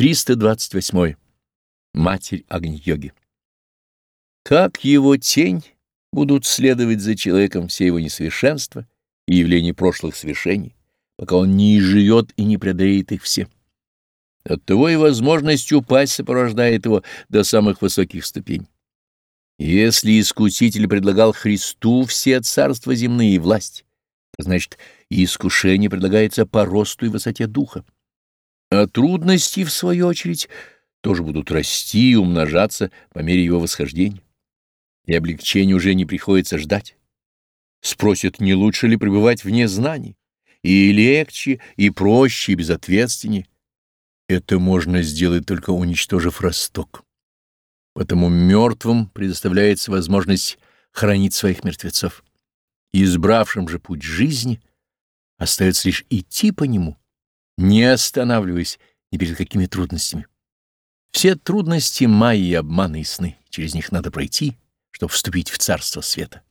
328. Матерь Агни-йоги. Как его тень будут следовать за человеком все его несовершенства и явления прошлых свершений, пока он не живет и не преодолеет их все. Оттого и возможность упасть сопровождает его до самых высоких ступеней. Если искуситель предлагал Христу все царства земные и власть, значит и искушение предлагается по росту и высоте духа. А трудности, в свою очередь, тоже будут расти и умножаться по мере его восхождения. И облегчения уже не приходится ждать. Спросят, не лучше ли пребывать вне знаний, и легче, и проще, и безответственнее. Это можно сделать, только уничтожив росток. Потому мертвым предоставляется возможность хранить своих мертвецов. Избравшим же путь жизни остается лишь идти по нему, не останавливаясь ни перед какими трудностями. Все трудности майи, обманы и сны, через них надо пройти, чтобы вступить в царство света.